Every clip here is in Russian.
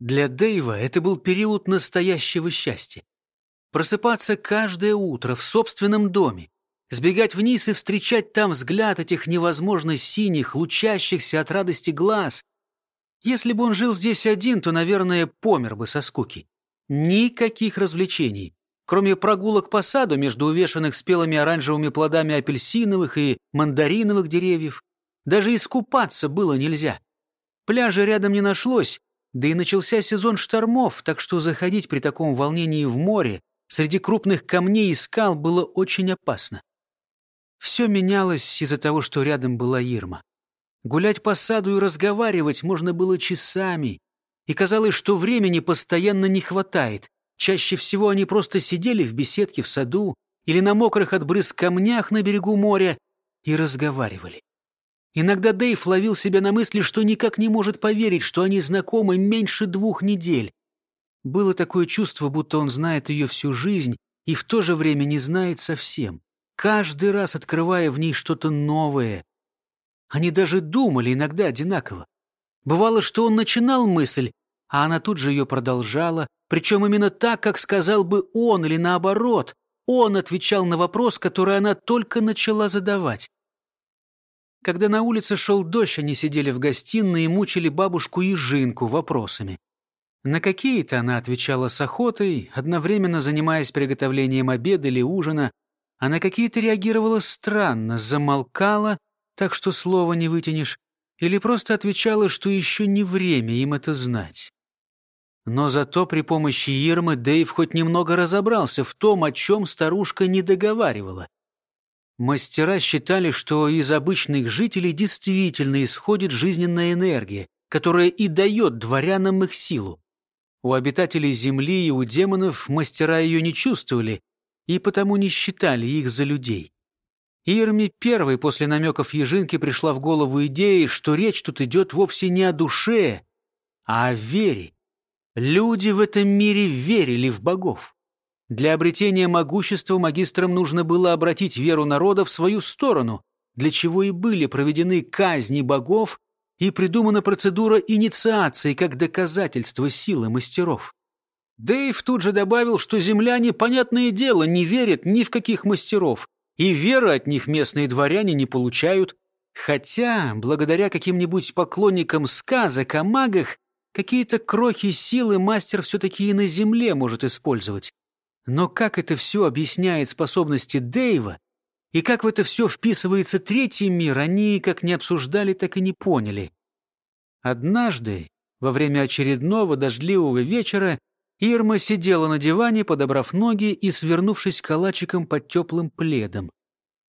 Для Дэйва это был период настоящего счастья. Просыпаться каждое утро в собственном доме, сбегать вниз и встречать там взгляд этих невозможно синих, лучащихся от радости глаз. Если бы он жил здесь один, то, наверное, помер бы со скуки. Никаких развлечений, кроме прогулок по саду между увешанных спелыми оранжевыми плодами апельсиновых и мандариновых деревьев. Даже искупаться было нельзя. Пляжа рядом не нашлось, да и начался сезон штормов, так что заходить при таком волнении в море среди крупных камней и скал было очень опасно. Все менялось из-за того, что рядом была Ирма. Гулять по саду и разговаривать можно было часами, и казалось, что времени постоянно не хватает. Чаще всего они просто сидели в беседке в саду или на мокрых от брызг камнях на берегу моря и разговаривали. Иногда Дэйв ловил себя на мысли, что никак не может поверить, что они знакомы меньше двух недель. Было такое чувство, будто он знает ее всю жизнь и в то же время не знает совсем, каждый раз открывая в ней что-то новое. Они даже думали иногда одинаково. Бывало, что он начинал мысль, а она тут же ее продолжала, причем именно так, как сказал бы он, или наоборот. Он отвечал на вопрос, который она только начала задавать. Когда на улице шел дождь, они сидели в гостиной и мучили бабушку Ежинку вопросами. На какие-то она отвечала с охотой, одновременно занимаясь приготовлением обеда или ужина, а на какие-то реагировала странно, замолкала, так что слова не вытянешь, или просто отвечала, что еще не время им это знать. Но зато при помощи Ирмы Дэйв хоть немного разобрался в том, о чем старушка не договаривала. Мастера считали, что из обычных жителей действительно исходит жизненная энергия, которая и дает дворянам их силу. У обитателей Земли и у демонов мастера ее не чувствовали и потому не считали их за людей. Ирме первой после намеков Ежинки пришла в голову идея, что речь тут идет вовсе не о душе, а о вере. Люди в этом мире верили в богов. Для обретения могущества магистрам нужно было обратить веру народа в свою сторону, для чего и были проведены казни богов и придумана процедура инициации как доказательство силы мастеров. Дэйв тут же добавил, что земляне, понятное дело, не верят ни в каких мастеров, и веры от них местные дворяне не получают, хотя, благодаря каким-нибудь поклонникам сказок о магах, какие-то крохи силы мастер все-таки и на земле может использовать. Но как это все объясняет способности Дэйва, и как в это все вписывается третий мир, они как не обсуждали, так и не поняли. Однажды, во время очередного дождливого вечера, Ирма сидела на диване, подобрав ноги и свернувшись калачиком под теплым пледом.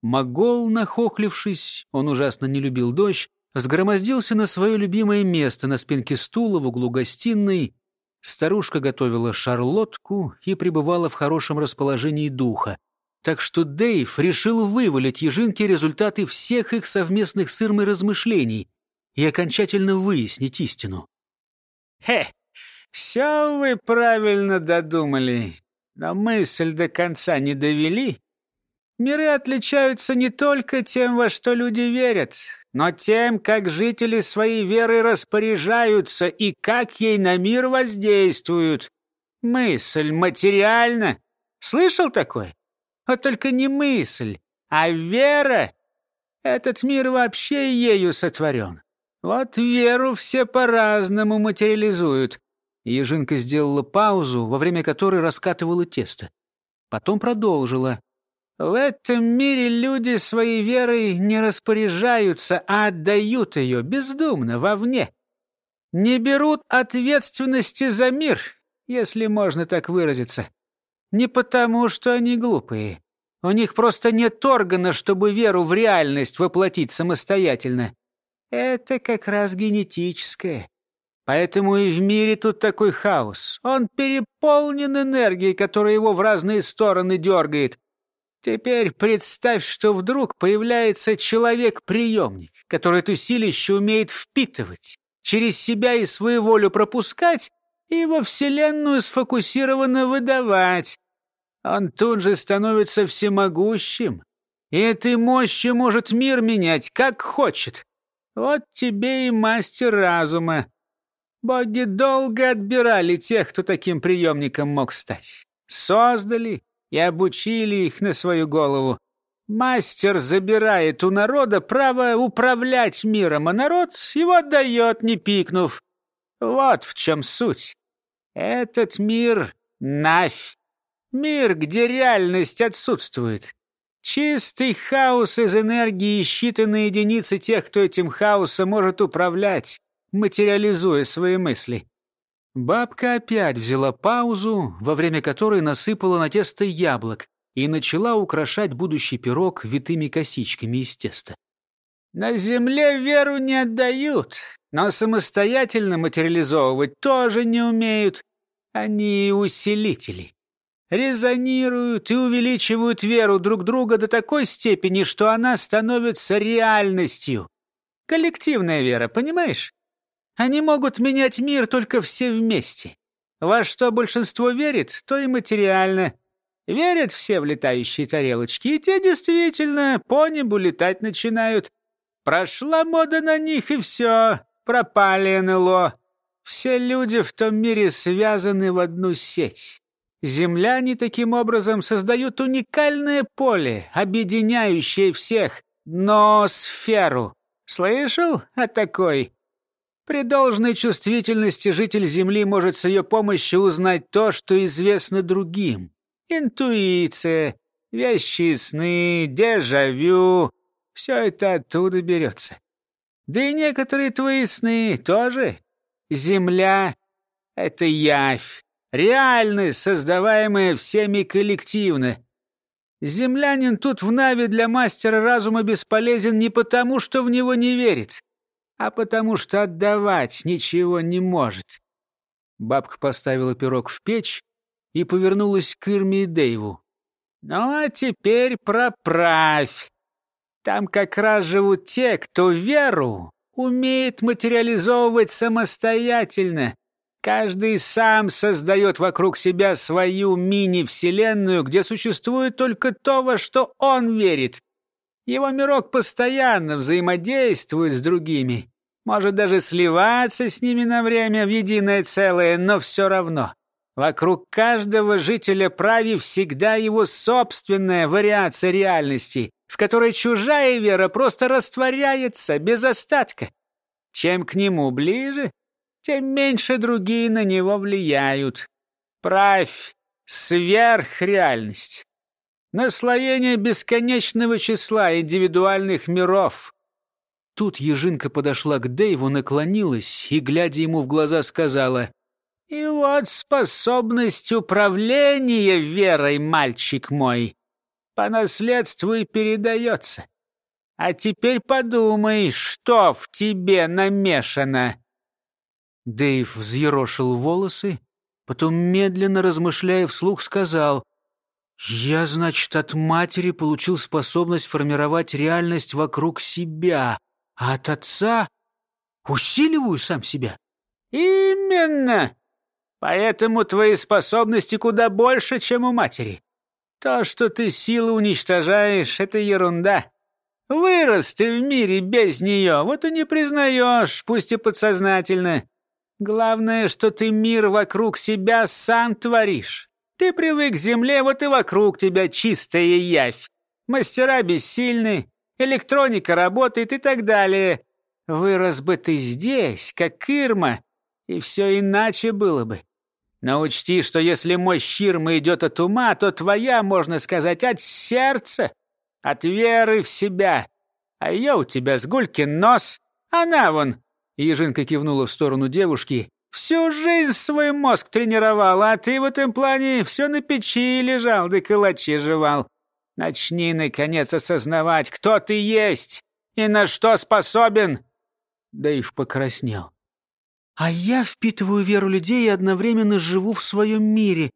Могол, нахохлившись, он ужасно не любил дождь, сгромоздился на свое любимое место на спинке стула в углу гостиной Старушка готовила шарлотку и пребывала в хорошем расположении духа. Так что Дэйв решил вывалить Ежинке результаты всех их совместных с Ирмой размышлений и окончательно выяснить истину. «Хе, все вы правильно додумали, но мысль до конца не довели. Миры отличаются не только тем, во что люди верят, но тем, как жители своей веры распоряжаются и как ей на мир воздействуют. Мысль материальна. Слышал такое? А только не мысль, а вера. Этот мир вообще ею сотворен. Вот веру все по-разному материализуют. Ежинка сделала паузу, во время которой раскатывала тесто. Потом продолжила. В этом мире люди своей верой не распоряжаются, а отдают ее бездумно, вовне. Не берут ответственности за мир, если можно так выразиться. Не потому, что они глупые. У них просто нет органа, чтобы веру в реальность воплотить самостоятельно. Это как раз генетическое. Поэтому и в мире тут такой хаос. Он переполнен энергией, которая его в разные стороны дергает. Теперь представь, что вдруг появляется человек-приемник, который это силище умеет впитывать, через себя и свою волю пропускать и во Вселенную сфокусированно выдавать. Он тут же становится всемогущим, и этой мощью может мир менять, как хочет. Вот тебе и мастер разума. Боги долго отбирали тех, кто таким приемником мог стать. Создали и обучили их на свою голову. Мастер забирает у народа право управлять миром, а народ его отдает, не пикнув. Вот в чем суть. Этот мир — Навь. Мир, где реальность отсутствует. Чистый хаос из энергии и считанные единицы тех, кто этим хаосом может управлять, материализуя свои мысли. Бабка опять взяла паузу, во время которой насыпала на тесто яблок и начала украшать будущий пирог витыми косичками из теста. «На земле веру не отдают, но самостоятельно материализовывать тоже не умеют. Они усилители резонируют и увеличивают веру друг друга до такой степени, что она становится реальностью. Коллективная вера, понимаешь? Они могут менять мир только все вместе. Во что большинство верит, то и материально. Верят все в летающие тарелочки, и те действительно по небу летать начинают. Прошла мода на них, и все, пропали НЛО. Все люди в том мире связаны в одну сеть. Земляне таким образом создают уникальное поле, объединяющее всех, но сферу. Слышал о такой? При должной чувствительности житель Земли может с ее помощью узнать то, что известно другим. Интуиция, вещи сны, дежавю — все это оттуда берется. Да и некоторые твои сны тоже. Земля — это явь, Реальность, создаваемая всеми коллективно. Землянин тут в Наве для мастера разума бесполезен не потому, что в него не верит, а потому что отдавать ничего не может. Бабка поставила пирог в печь и повернулась к Ирме и Дэйву. «Ну, а теперь проправь. Там как раз живут те, кто веру умеет материализовывать самостоятельно, Каждый сам создает вокруг себя свою мини-вселенную, где существует только то, во что он верит. Его мирок постоянно взаимодействует с другими, может даже сливаться с ними на время в единое целое, но все равно. Вокруг каждого жителя прави всегда его собственная вариация реальности, в которой чужая вера просто растворяется без остатка. Чем к нему ближе, тем меньше другие на него влияют. Правь сверхреальность. Наслоение бесконечного числа индивидуальных миров. Тут Ежинка подошла к Дэйву, наклонилась и, глядя ему в глаза, сказала, «И вот способность управления верой, мальчик мой, по наследству и передается. А теперь подумай, что в тебе намешано». Дэйв взъерошил волосы, потом, медленно размышляя вслух, сказал, «Я, значит, от матери получил способность формировать реальность вокруг себя, а от отца усиливаю сам себя». «Именно! Поэтому твои способности куда больше, чем у матери. То, что ты силы уничтожаешь, — это ерунда. Вырос ты в мире без нее, вот и не признаешь, пусть и подсознательно. Главное, что ты мир вокруг себя сам творишь. Ты привык к земле, вот и вокруг тебя чистая явь. Мастера бессильны, электроника работает и так далее. Вырос бы ты здесь, как Ирма, и все иначе было бы. Но учти, что если мощь Ирмы идет от ума, то твоя, можно сказать, от сердца, от веры в себя. А ее у тебя сгулькин нос, она вон Ежинка кивнула в сторону девушки. «Всю жизнь свой мозг тренировал, а ты в этом плане все на печи лежал, да калачи жевал. Начни, наконец, осознавать, кто ты есть и на что способен!» Дэйв покраснел. «А я впитываю веру людей и одновременно живу в своем мире,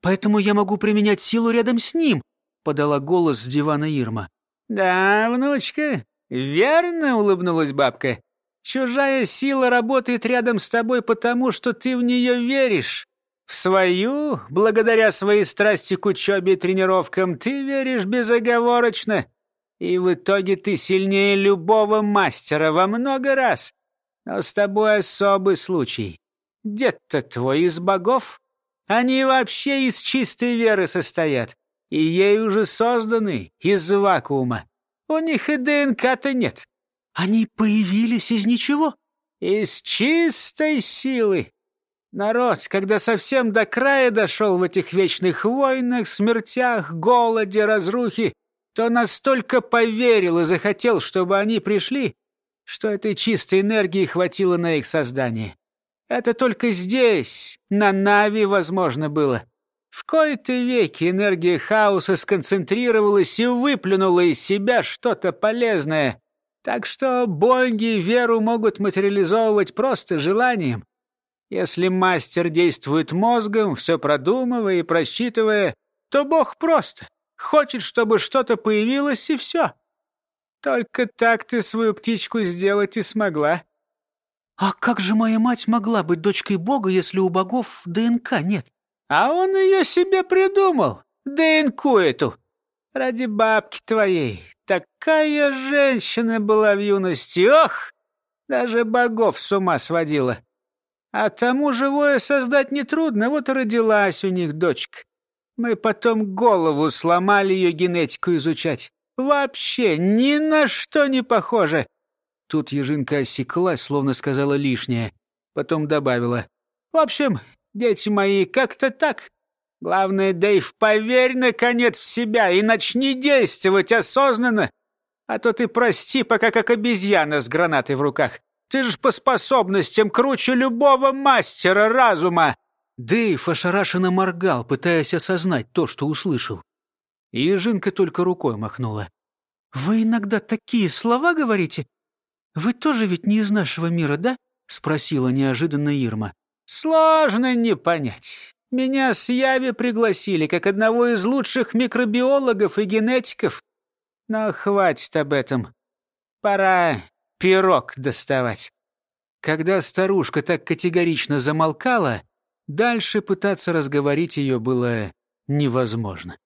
поэтому я могу применять силу рядом с ним», — подала голос с дивана Ирма. «Да, внучка, верно», — улыбнулась бабка. Чужая сила работает рядом с тобой потому, что ты в нее веришь. В свою, благодаря своей страсти к учебе и тренировкам, ты веришь безоговорочно. И в итоге ты сильнее любого мастера во много раз. Но с тобой особый случай. Дед-то твой из богов. Они вообще из чистой веры состоят, и ей уже созданы из вакуума. У них и ДНК-то нет. Они появились из ничего? Из чистой силы. Народ, когда совсем до края дошел в этих вечных войнах, смертях, голоде, разрухе, то настолько поверил и захотел, чтобы они пришли, что этой чистой энергии хватило на их создание. Это только здесь, на Нави, возможно было. В кои-то веки энергия хаоса сконцентрировалась и выплюнула из себя что-то полезное. Так что боги веру могут материализовывать просто желанием. Если мастер действует мозгом, все продумывая и просчитывая, то бог просто хочет, чтобы что-то появилось, и все. Только так ты свою птичку сделать и смогла. А как же моя мать могла быть дочкой бога, если у богов ДНК нет? А он ее себе придумал, ДНК эту. Ради бабки твоей. Такая женщина была в юности, ох! Даже богов с ума сводила. А тому живое создать нетрудно, вот и родилась у них дочка. Мы потом голову сломали ее генетику изучать. Вообще ни на что не похоже. Тут Ежинка осеклась, словно сказала лишнее. Потом добавила. В общем, дети мои, как-то так. Главное, Дэйв, поверь, наконец, в себя и начни действовать осознанно. А то ты прости, пока как обезьяна с гранатой в руках. Ты ж по способностям круче любого мастера разума!» Дэйв ошарашенно моргал, пытаясь осознать то, что услышал. И Ежинка только рукой махнула. «Вы иногда такие слова говорите? Вы тоже ведь не из нашего мира, да?» — спросила неожиданно Ирма. «Сложно не понять. Меня с Яви пригласили, как одного из лучших микробиологов и генетиков. Но хватит об этом. Пора пирог доставать. Когда старушка так категорично замолкала, дальше пытаться разговорить ее было невозможно.